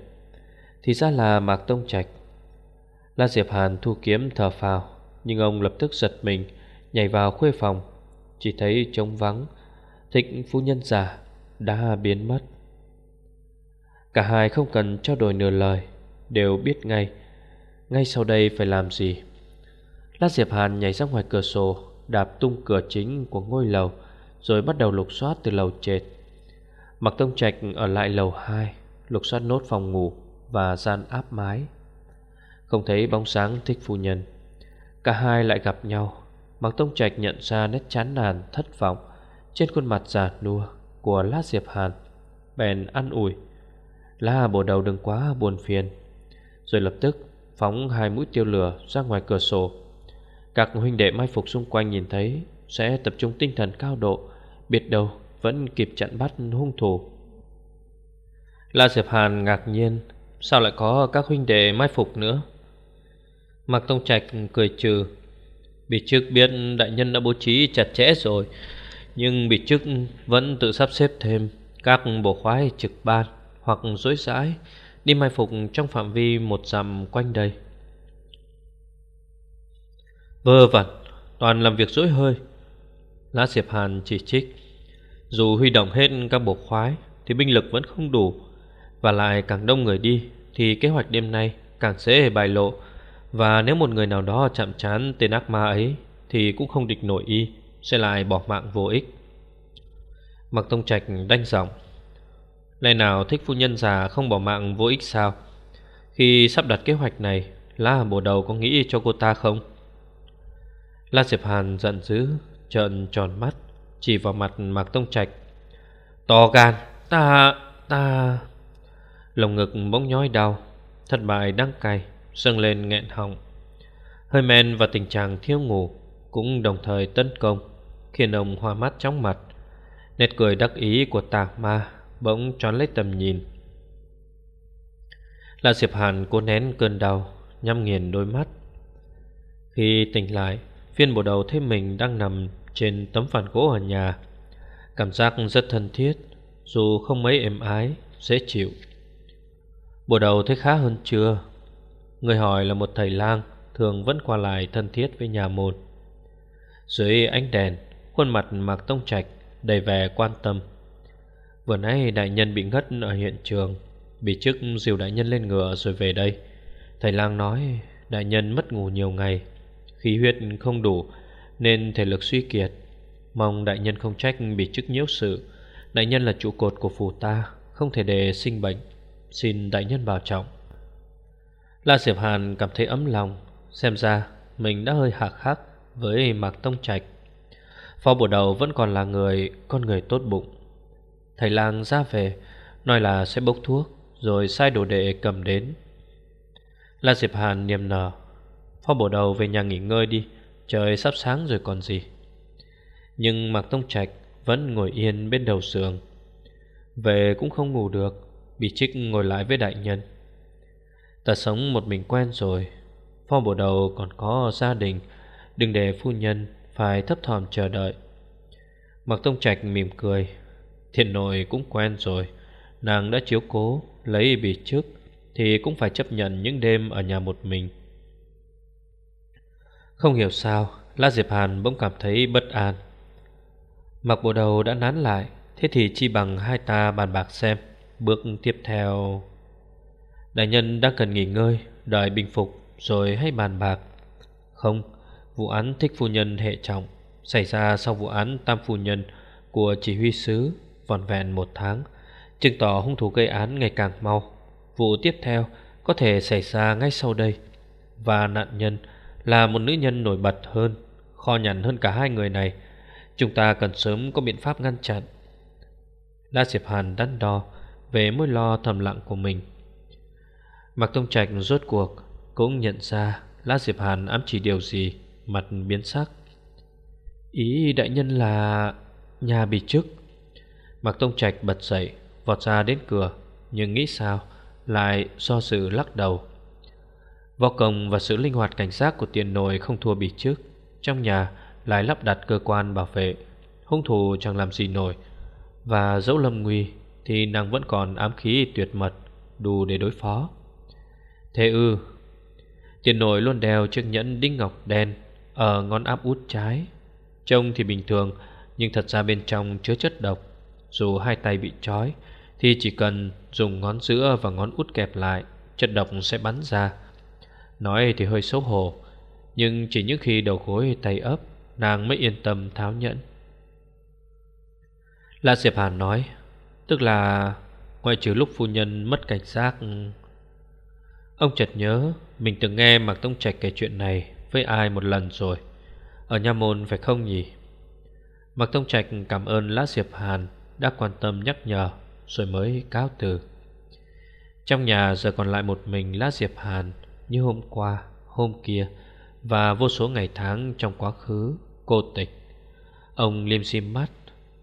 Thì ra là Mạc Tông Trạch. La Diệp Hàn thu kiếm thở phào, Nhưng ông lập tức giật mình, Nhảy vào khuê phòng. Chỉ thấy trống vắng, Thịnh phu nhân già đã biến mất. Cả hai không cần trao đổi nửa lời, Đều biết ngay Ngay sau đây phải làm gì. Lát Diệp Hàn nhảy ra ngoài cửa sổ, Đạp tung cửa chính của ngôi lầu, Rồi bắt đầu lục soát từ lầu trệt. Mặc Tông Trạch ở lại lầu 2 Lục soát nốt phòng ngủ Và gian áp mái. Không thấy bóng sáng thích phu nhân. Cả hai lại gặp nhau. Mặc Tông Trạch nhận ra nét chán nản, thất vọng Trên khuôn mặt già nua Của Lát Diệp Hàn, Bèn ăn ủi. La bổ đầu đừng quá buồn phiền. Rồi lập tức phóng hai mũi tiêu lửa ra ngoài cửa sổ. Các huynh đệ mai phục xung quanh nhìn thấy Sẽ tập trung tinh thần cao độ, Biết đâu vẫn kịp chặn bắt hung thủ. La Diệp Hàn ngạc nhiên, Sao lại có các huynh đệ mai phục nữa? Mạc Tông Trạch cười trừ Bị trước biết đại nhân đã bố trí chặt chẽ rồi, Nhưng bị trước vẫn tự sắp xếp thêm Các bộ khoái trực ban hoặc dối rãi Đi mai phục trong phạm vi một dặm quanh đây. Vơ vẩn, Toàn làm việc dối hơi. Lá Diệp Hàn chỉ trích. Dù huy động hết các bộ khoái, Thì binh lực vẫn không đủ. Và lại càng đông người đi, Thì kế hoạch đêm nay càng dễ bài lộ. Và nếu một người nào đó chạm chán tên ác ma ấy, Thì cũng không địch nổi y, Sẽ lại bỏ mạng vô ích. Mặc Tông Trạch đanh giọng, Lẽ nào thích phu nhân già không bỏ mạng vô ích sao? Khi sắp đặt kế hoạch này La bổ đầu có nghĩ cho cô ta không? La Diệp Hàn giận dữ, Trợn tròn mắt. Chỉ vào mặt Mạc Tông Trạch. To gan, Ta Ta Lồng ngực bỗng nhói đau, Thất bại đắng cay Sưng lên nghẹn họng. Hơi men và tình trạng thiếu ngủ Cũng đồng thời tấn công, Khiến ông hoa mắt chóng mặt. Nét cười đắc ý của tạc ma Bỗng tròn lấy tầm nhìn. Là Diệp Hàn cố nén cơn đau, Nhắm nghiền đôi mắt. Khi tỉnh lại Phiên bộ đầu thấy mình đang nằm trên tấm phản gỗ ở nhà. Cảm giác rất thân thiết, Dù không mấy êm ái, Dễ chịu. Bộ đầu thấy khá hơn chưa? Người hỏi là một thầy lang, Thường vẫn qua lại thân thiết với nhà môn Dưới ánh đèn, Khuôn mặt Mạc Tông Trạch Đầy vẻ quan tâm. Vừa nãy đại nhân bị ngất ở hiện trường, Bị chức dìu đại nhân lên ngựa rồi về đây. Thầy lang nói, Đại nhân mất ngủ nhiều ngày, Khí huyết không đủ nên thể lực suy kiệt. Mong đại nhân không trách bị chức nhiễu sự. Đại nhân là trụ cột của phủ ta, Không thể để sinh bệnh. Xin đại nhân bảo trọng. La Diệp Hàn cảm thấy ấm lòng. Xem ra, mình đã hơi hạc hắc Với Mạc Tông Trạch. Phó bổ đầu vẫn còn là người, Con người tốt bụng. Thầy lang ra về, Nói là sẽ bốc thuốc, Rồi sai đồ đệ cầm đến. La Diệp Hàn niềm nở. Phó bổ đầu về nhà nghỉ ngơi đi. Trời sắp sáng rồi còn gì. Nhưng Mạc Tông Trạch Vẫn ngồi yên bên đầu giường. Về cũng không ngủ được, Bị trích ngồi lại với đại nhân. Ta sống một mình quen rồi. Phong bộ đầu còn có gia đình, Đừng để phu nhân Phải thấp thỏm chờ đợi. Mạc Tông Trạch mỉm cười. Thiện nội cũng quen rồi. Nàng đã chiếu cố, Lấy bị trước, Thì cũng phải chấp nhận những đêm ở nhà một mình. Không hiểu sao, La Diệp Hàn bỗng cảm thấy bất an. Mặc bộ đầu đã nán lại, Thế thì chi bằng hai ta bàn bạc xem, Bước tiếp theo. Đại nhân đang cần nghỉ ngơi, Đợi bình phục, rồi hãy bàn bạc. Không, Vụ án thích phu nhân hệ trọng, Xảy ra sau vụ án tam phu nhân Của chỉ huy sứ Vòn vẹn một tháng, Chứng tỏ hung thủ gây án ngày càng mau. Vụ tiếp theo có thể xảy ra ngay sau đây. Và nạn nhân là một nữ nhân nổi bật hơn, Kho nhằn hơn cả hai người này. Chúng ta cần sớm có biện pháp ngăn chặn. La Diệp Hàn đắn đo Về mối lo thầm lặng của mình. Mạc Tông Trạch rốt cuộc Cũng nhận ra La Diệp Hàn ám chỉ điều gì Mặt biến sắc. Ý đại nhân là Nhà bị chức Mạc Tông Trạch bật dậy, Vọt ra đến cửa, Nhưng nghĩ sao, Lại do sự lắc đầu. Võ công và sự linh hoạt cảnh giác của tiền nồi không thua bị trước. Trong nhà, lại lắp đặt cơ quan bảo vệ. Hung thủ chẳng làm gì nổi. Và dẫu lâm nguy, Thì nàng vẫn còn ám khí tuyệt mật, Đủ để đối phó. Thế ư, Tiền nồi luôn đeo chiếc nhẫn đinh ngọc đen Ở ngón áp út trái. Trông thì bình thường, Nhưng thật ra bên trong chứa chất độc. Dù hai tay bị trói, Thì chỉ cần dùng ngón giữa và ngón út kẹp lại, Chất độc sẽ bắn ra. Nói thì hơi xấu hổ, Nhưng chỉ những khi đầu gối tay ấp, Nàng mới yên tâm tháo nhẫn. La Diệp Hàn nói, Tức là Ngoại trừ lúc phu nhân mất cảnh giác. Ông chợt nhớ, Mình từng nghe Mạc Tông Trạch kể chuyện này Với ai một lần rồi, Ở nhà môn phải không nhỉ? Mạc Tông Trạch cảm ơn La Diệp Hàn Đã quan tâm nhắc nhở, Rồi mới cáo từ. Trong nhà giờ còn lại một mình La Diệp Hàn như hôm qua, hôm kia Và vô số ngày tháng trong quá khứ Cô tịch. Ông liêm sim mắt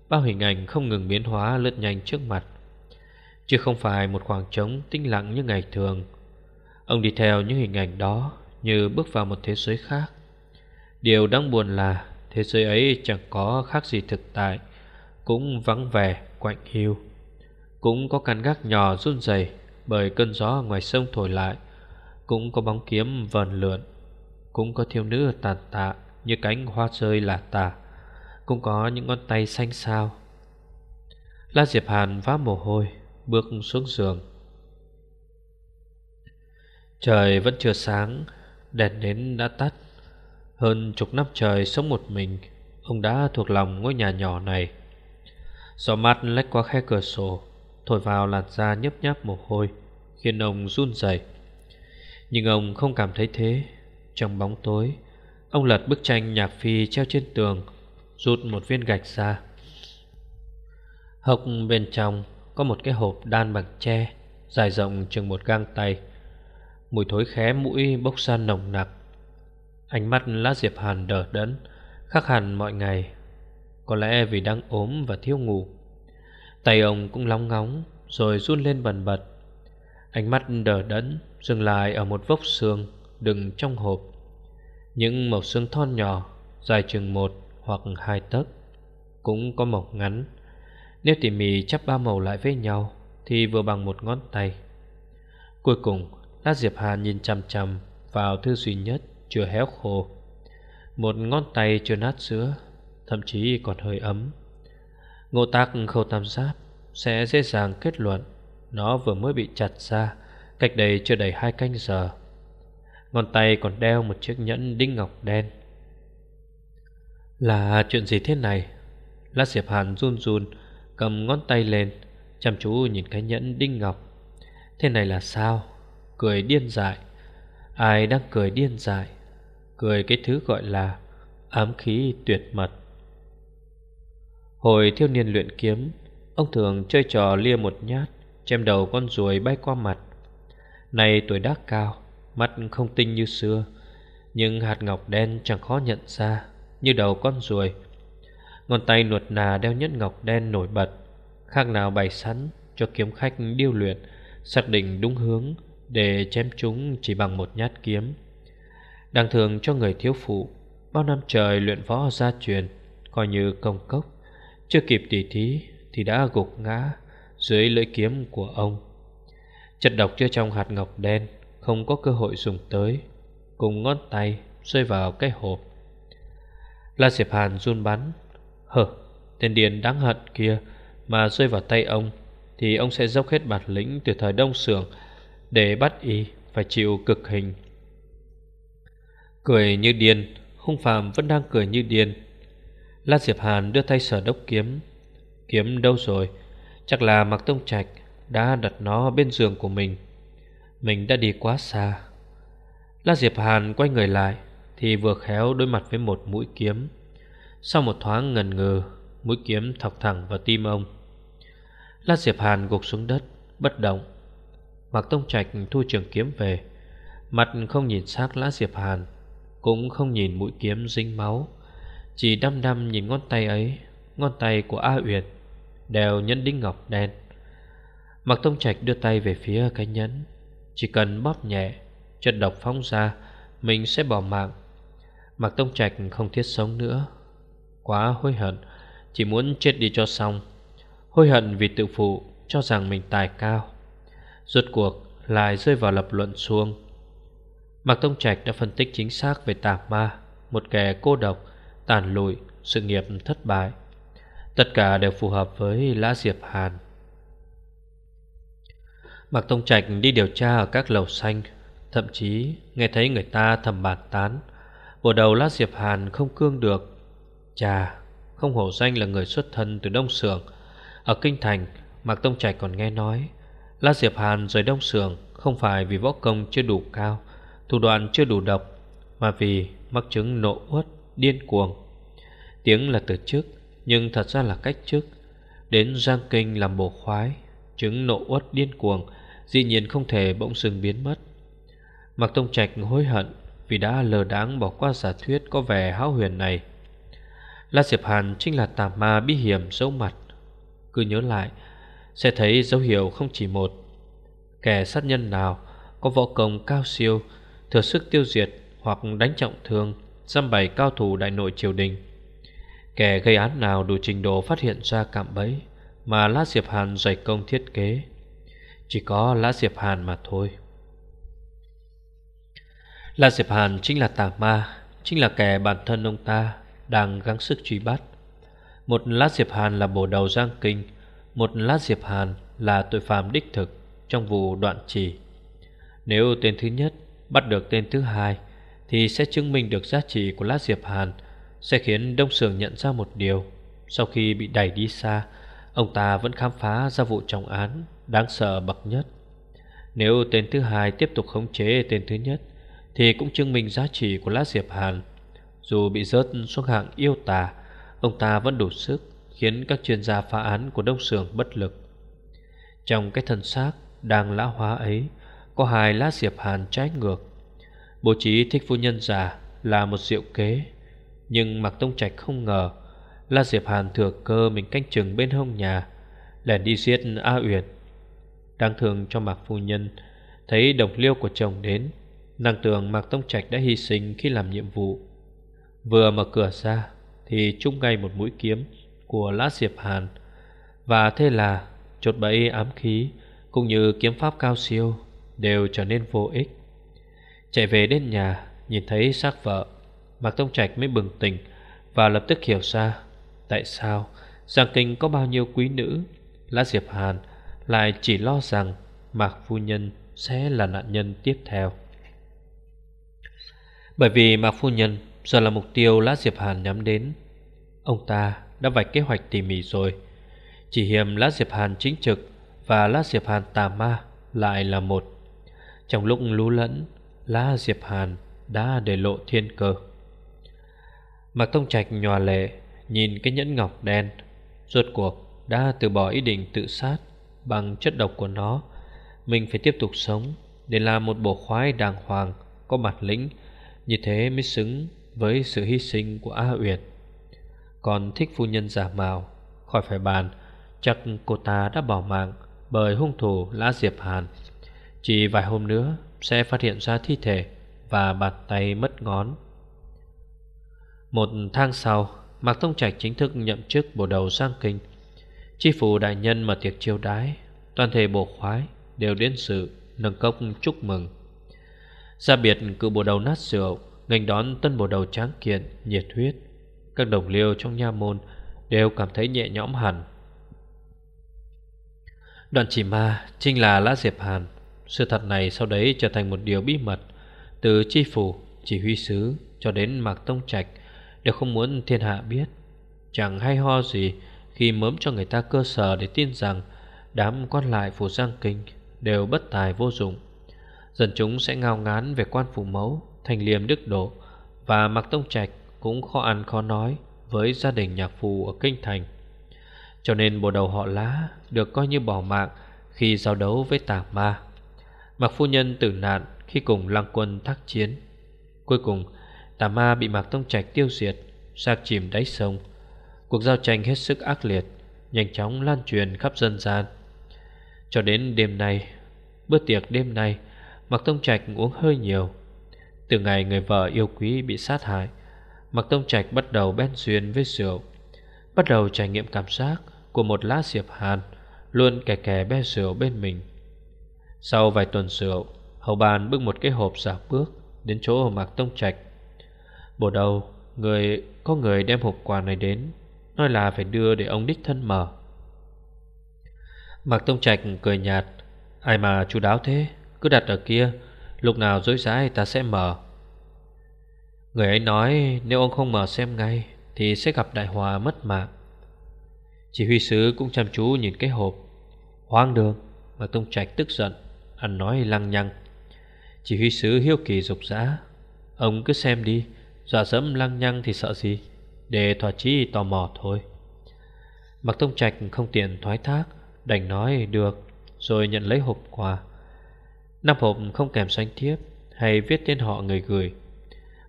Bao hình ảnh không ngừng biến hóa lướt nhanh trước mặt. Chứ không phải một khoảng trống tĩnh lặng như ngày thường. Ông đi theo những hình ảnh đó Như bước vào một thế giới khác. Điều đáng buồn là Thế giới ấy chẳng có khác gì thực tại Cũng vắng vẻ, quạnh hiu. Cũng có căn gác nhỏ run rẩy Bởi cơn gió ngoài sông thổi lại cũng có bóng kiếm vần lượn, Cũng có thiếu nữ tàn tạ Như cánh hoa rơi lả tà, Cũng có những ngón tay xanh xao. La Diệp Hàn vá mồ hôi, Bước xuống giường. Trời vẫn chưa sáng, Đèn nến đã tắt. Hơn chục năm trời sống một mình, Ông đã thuộc lòng ngôi nhà nhỏ này. Gió mát lách qua khe cửa sổ, Thổi vào làn da nhấp nháp mồ hôi, Khiến ông run rẩy. Nhưng ông không cảm thấy thế. Trong bóng tối, Ông lật bức tranh nhạc phi treo trên tường, Rút một viên gạch ra. Hộc bên trong Có một cái hộp đan bằng tre, Dài rộng chừng một gang tay. Mùi thối khé mũi bốc ra nồng nặc. Ánh mắt lá diệp hàn đờ đẫn, Khác hẳn mọi ngày. Có lẽ vì đang ốm và thiếu ngủ. Tay ông cũng lóng ngóng, Rồi run lên bần bật. Ánh mắt đờ đẫn Dừng lại ở một vốc xương Đừng trong hộp. Những mẩu xương thon nhỏ, Dài chừng một hoặc hai tấc, Cũng có màu ngắn. Nếu tỉ mỉ chắp ba màu lại với nhau, Thì vừa bằng một ngón tay. Cuối cùng Lát Diệp Hà nhìn chăm chăm vào thứ duy nhất chưa héo khô. Một ngón tay chưa nát sữa Thậm chí còn hơi ấm. Ngô tác khâu tam giáp Sẽ dễ dàng kết luận nó vừa mới bị chặt ra, Cách đây chưa đầy hai canh giờ. Ngón tay còn đeo một chiếc nhẫn đinh ngọc đen. Là chuyện gì thế này? Lát Diệp Hàn run run, Cầm ngón tay lên, Chăm chú nhìn cái nhẫn đinh ngọc. Thế này là sao? Cười điên dại. Ai đang cười điên dại? Cười cái thứ gọi là Ám khí tuyệt mật. Hồi thiếu niên luyện kiếm, Ông thường chơi trò lia một nhát. Chém đầu con ruồi bay qua mặt. Này tuổi đã cao, Mắt không tinh như xưa, Nhưng hạt ngọc đen chẳng khó nhận ra Như đầu con ruồi. Ngón tay nuột nà đeo nhẫn ngọc đen nổi bật, Khác nào bày sẵn cho kiếm khách điêu luyện, Xác định đúng hướng Để chém chúng chỉ bằng một nhát kiếm. Đang thường cho người thiếu phụ, Bao năm trời luyện võ gia truyền, Coi như công cốc, Chưa kịp tỉ thí Thì đã gục ngã. Dưới lưỡi kiếm của ông. Chất độc chưa trong hạt ngọc đen Không có cơ hội dùng tới Cùng ngón tay rơi vào cái hộp. La Diệp Hàn run bắn hở, Tên điền đáng hận kia Mà rơi vào tay ông Thì ông sẽ dốc hết bản lĩnh từ thời đông sưởng Để bắt y phải chịu cực hình. Cười như điên Hung phàm vẫn đang cười như điên. La Diệp Hàn đưa tay sở đốc kiếm. Kiếm đâu rồi? Chắc là Mạc Tông Trạch Đã đặt nó bên giường của mình. Mình đã đi quá xa. La Diệp Hàn quay người lại Thì vừa khéo đối mặt với một mũi kiếm. Sau một thoáng ngần ngừ, Mũi kiếm thọc thẳng vào tim ông. La Diệp Hàn gục xuống đất, Bất động. Mạc Tông Trạch thu trường kiếm về. Mặt không nhìn xác La Diệp Hàn, Cũng không nhìn mũi kiếm dính máu. Chỉ đăm đăm nhìn ngón tay ấy, Ngón tay của A Uyển. Đều nhẫn đinh ngọc đen. Mạc Tông Trạch đưa tay về phía cái nhẫn. Chỉ cần bóp nhẹ, Chất độc phóng ra, Mình sẽ bỏ mạng. Mạc Tông Trạch không thiết sống nữa. Quá hối hận, Chỉ muốn chết đi cho xong. Hối hận vì tự phụ, Cho rằng mình tài cao. Rốt cuộc lại rơi vào lập luận xuông. Mạc Tông Trạch đã phân tích chính xác về tà ma, Một kẻ cô độc, Tàn lụi, Sự nghiệp thất bại. Tất cả đều phù hợp với Lã Diệp Hàn. Mạc Tông Trạch đi điều tra ở các lầu xanh, Thậm chí nghe thấy người ta thầm bàn tán. Bộ đầu Lã Diệp Hàn không cương được. Chà, Không hổ danh là người xuất thân từ Đông Sưởng. Ở Kinh Thành, Mạc Tông Trạch còn nghe nói, Lã Diệp Hàn rời Đông Sưởng Không phải vì võ công chưa đủ cao, Thủ đoạn chưa đủ độc, Mà vì mắc chứng nộ uất Điên cuồng. Tiếng là từ trước nhưng thật ra là cách trước. Đến Giang Kinh làm bổ khoái Chứng nộ uất điên cuồng, Dĩ nhiên không thể bỗng dưng biến mất. Mạc Tông Trạch hối hận Vì đã lờ đáng bỏ qua giả thuyết Có vẻ hão huyền này. La Diệp Hàn chính là tà ma bí hiểm giấu mặt. Cứ nhớ lại, Sẽ thấy dấu hiệu không chỉ một. Kẻ sát nhân nào Có võ công cao siêu, Thừa sức tiêu diệt hoặc đánh trọng thương Xăm bày cao thủ đại nội triều đình. Kẻ gây án nào đủ trình độ phát hiện ra cạm bẫy Mà Lã Diệp Hàn dày công thiết kế? Chỉ có Lã Diệp Hàn mà thôi. Lã Diệp Hàn chính là tà ma, Chính là kẻ bản thân ông ta Đang gắng sức truy bắt. Một Lã Diệp Hàn là bổ đầu Giang Kinh, Một Lã Diệp Hàn là tội phạm đích thực Trong vụ đoạn trì. Nếu tên thứ nhất bắt được tên thứ hai, Thì sẽ chứng minh được giá trị của Lã Diệp Hàn sẽ khiến Đông Sường nhận ra một điều. Sau khi bị đẩy đi xa, Ông ta vẫn khám phá ra vụ trọng án Đáng sợ bậc nhất. Nếu tên thứ hai tiếp tục khống chế tên thứ nhất, thì cũng chứng minh giá trị của lá Diệp Hàn. Dù bị rớt xuống hạng yêu tà, Ông ta vẫn đủ sức Khiến các chuyên gia phá án của Đông Sường bất lực. Trong cái thân xác đang lão hóa ấy, Có hai lá Diệp Hàn trái ngược. Bố trí thích phu nhân già là một diệu kế nhưng Mạc Tông Trạch không ngờ, La Diệp Hàn thừa cơ mình canh chừng bên hông nhà Lẻn đi giết A Uyển. Đáng thương cho Mạc Phu Nhân, Thấy đồng liêu của chồng đến, Nàng tưởng Mạc Tông Trạch đã hy sinh khi làm nhiệm vụ. Vừa mở cửa ra, Thì trúng ngay một mũi kiếm Của Lã Diệp Hàn, Và thế là chốt bẫy ám khí Cũng như kiếm pháp cao siêu Đều trở nên vô ích. Chạy về đến nhà, Nhìn thấy xác vợ Mạc Tông Trạch mới bừng tỉnh Và lập tức hiểu ra Tại sao Giang Kinh có bao nhiêu quý nữ, Lã Diệp Hàn lại chỉ lo rằng Mạc Phu Nhân sẽ là nạn nhân tiếp theo. Bởi vì Mạc Phu Nhân giờ là mục tiêu Lã Diệp Hàn nhắm đến, Ông ta đã vạch kế hoạch tỉ mỉ rồi. Chỉ hiểm Lã Diệp Hàn chính trực Và Lã Diệp Hàn tà ma lại là một. Trong lúc lú lẫn, Lã Diệp Hàn đã để lộ thiên cơ. Mạc Tông Trạch nhòa lệ, Nhìn cái nhẫn ngọc đen. Rốt cuộc, đã từ bỏ ý định tự sát Bằng chất độc của nó. Mình phải tiếp tục sống Để làm một bộ khoái đàng hoàng, Có mặt lĩnh, Như thế mới xứng với sự hy sinh của A Uyển. Còn thích phu nhân giả mạo, Khỏi phải bàn, Chắc cô ta đã bỏ mạng Bởi hung thủ Lã Diệp Hàn. Chỉ vài hôm nữa Sẽ phát hiện ra thi thể Và bàn tay mất ngón. Một tháng sau Mạc Tông Trạch chính thức nhậm chức bộ đầu sang kinh. Chi phủ đại nhân mà tiệc chiêu đái Toàn thể bộ khoái đều đến sự nâng cốc chúc mừng. Ra biệt cự bộ đầu nát rượu Ngành đón tân bộ đầu tráng kiện Nhiệt huyết. Các đồng liêu trong nha môn Đều cảm thấy nhẹ nhõm hẳn. Đoạn chỉ ma Chính là Lã Diệp Hàn. Sự thật này sau đấy trở thành một điều bí mật. Từ chi phủ, chỉ huy sứ Cho đến Mạc Tông Trạch Đều không muốn thiên hạ biết. Chẳng hay ho gì Khi mớm cho người ta cơ sở để tin rằng Đám quan lại phủ Giang Kinh Đều bất tài vô dụng. Dần chúng sẽ ngao ngán về quan phủ mẫu, Thành liêm đức độ, Và mặc Tông Trạch cũng khó ăn khó nói Với gia đình nhạc phù ở Kinh Thành. Cho nên bộ đầu họ lá Được coi như bỏ mạng Khi giao đấu với tà ma. Mặc phu nhân tử nạn Khi cùng lăng quân thác chiến. Cuối cùng tà ma bị Mạc Tông Trạch tiêu diệt, Sạc chìm đáy sông. Cuộc giao tranh hết sức ác liệt, Nhanh chóng lan truyền khắp dân gian. Cho đến đêm nay, Bữa tiệc đêm nay, Mạc Tông Trạch uống hơi nhiều. Từ ngày người vợ yêu quý bị sát hại, Mạc Tông Trạch bắt đầu bén duyên với rượu. Bắt đầu trải nghiệm cảm giác Của một lá diệp hàn Luôn kè kè bé rượu bên mình. Sau vài tuần rượu Hậu bàn bước một cái hộp giả bước Đến chỗ Mạc Tông Trạch. Bồ đầu người, Có người đem hộp quà này đến, Nói là phải đưa để ông đích thân mở. Mạc Tông Trạch cười nhạt, Ai mà chú đáo thế? Cứ đặt ở kia, Lúc nào dối rãi ta sẽ mở. Người ấy nói, Nếu ông không mở xem ngay, Thì sẽ gặp đại hòa mất mạng. Chỉ huy sứ cũng chăm chú nhìn cái hộp. Hoang đường. Mạc Tông Trạch tức giận Anh nói lăng nhăng. Chỉ huy sứ hiếu kỳ dục dã Ông cứ xem đi Dọa dẫm lăng nhăng thì sợ gì? Để thỏa chí tò mò thôi. Mặc Tông Trạch không tiện thoái thác, Đành nói được, Rồi nhận lấy hộp quà. Năm hộp không kèm danh thiếp, Hay viết tên họ người gửi.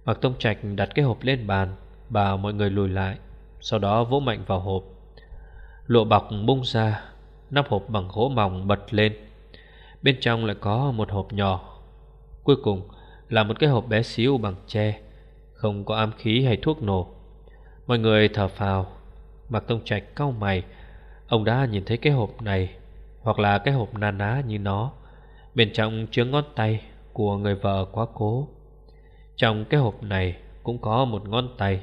Mặc Tông Trạch đặt cái hộp lên bàn, Bảo mọi người lùi lại, Sau đó vỗ mạnh vào hộp. Lụa bọc bung ra, Nắp hộp bằng gỗ mỏng bật lên. Bên trong lại có một hộp nhỏ. Cuối cùng là một cái hộp bé xíu bằng tre. Không có ám khí hay thuốc nổ. Mọi người thở phào Mạc Tông Trạch cau mày. Ông đã nhìn thấy cái hộp này, Hoặc là cái hộp na ná như nó, Bên trong chứa ngón tay của người vợ quá cố. Trong cái hộp này cũng có một ngón tay.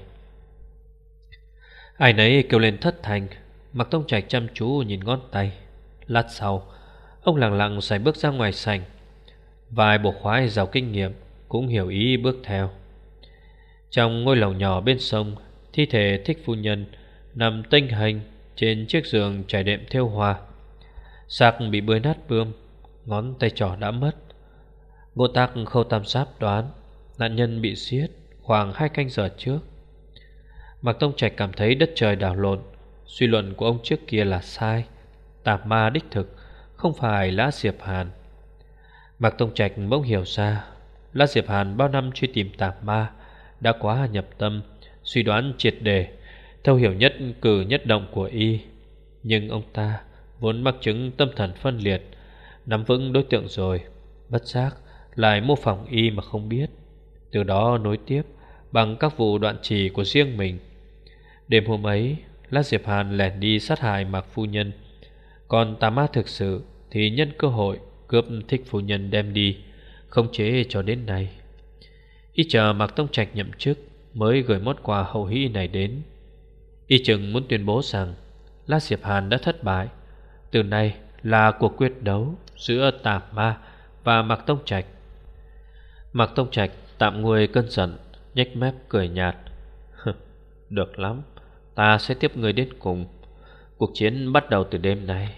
Ai nấy kêu lên thất thành, Mặc tông trạch chăm chú nhìn ngón tay. Lát sau, Ông lặng lặng xoay bước ra ngoài sảnh. Vài bộ khoái giàu kinh nghiệm Cũng hiểu ý bước theo. Trong ngôi lầu nhỏ bên sông, Thi thể thích phu nhân Nằm tinh hình Trên chiếc giường trải đệm theo hoa. Sạc bị bơi nát bươm, Ngón tay trỏ đã mất. Ngô Tạc khâu tam sáp đoán Nạn nhân bị xiết khoảng hai canh giờ trước. Mạc Tông Trạch cảm thấy đất trời đảo lộn, Suy luận của ông trước kia là sai Tạp ma đích thực, Không phải Lã Diệp Hàn. Mạc Tông Trạch bỗng hiểu ra, Lã Diệp Hàn bao năm truy tìm tạp ma đã quá nhập tâm, Suy đoán triệt đề. Thâu hiểu nhất, cử nhất động của y. Nhưng ông ta vốn mắc chứng tâm thần phân liệt, Nắm vững đối tượng rồi, Bất giác lại mô phỏng y mà không biết. Từ đó nối tiếp Bằng các vụ đoạn trì của riêng mình. Đêm hôm ấy, Lát Diệp Hàn lẻn đi sát hại Mạc Phu Nhân. Còn tà ma thực sự Thì nhân cơ hội cướp thích phu nhân đem đi, Không chế cho đến nay. Y chờ Mạc Tông Trạch nhậm chức Mới gửi món quà hậu hĩ này đến Y chừng muốn tuyên bố rằng La Diệp Hàn đã thất bại Từ nay là cuộc quyết đấu giữa Tạp Ma và Mạc Tông Trạch. Mạc Tông Trạch tạm nguôi cơn giận, nhếch mép cười nhạt. Được lắm, ta sẽ tiếp người đến cùng. Cuộc chiến bắt đầu từ đêm nay.